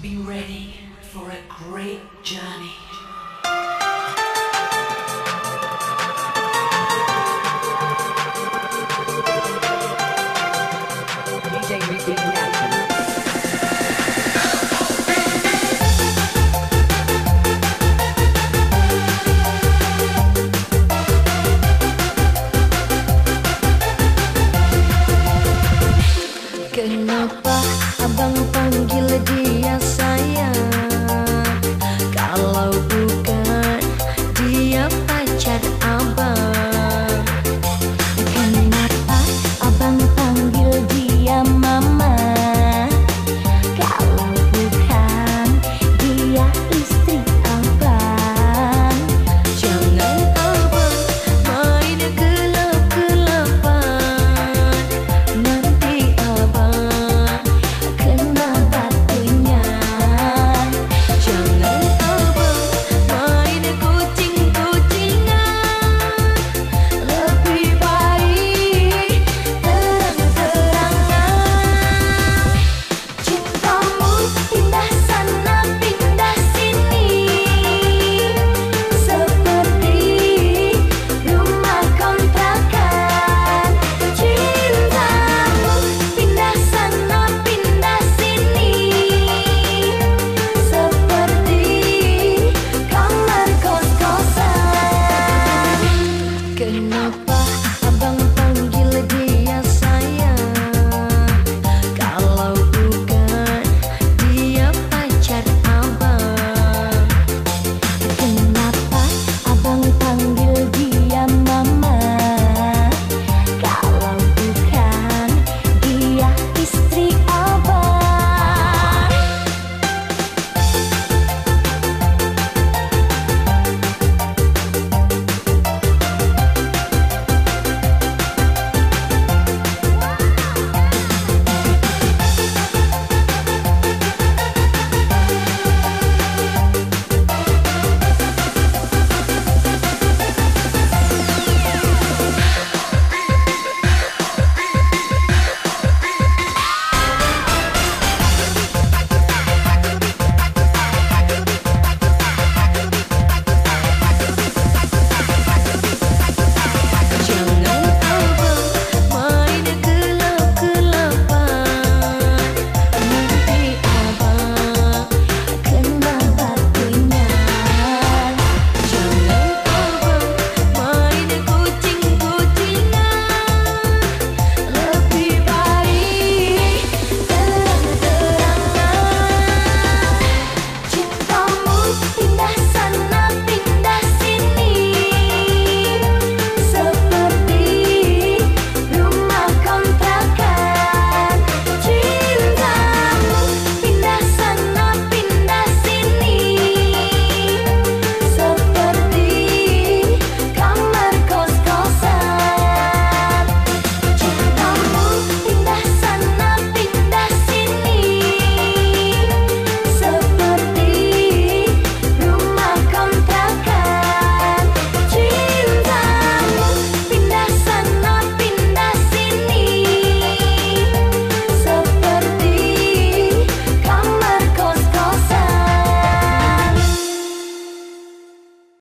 Be ready for a great journey.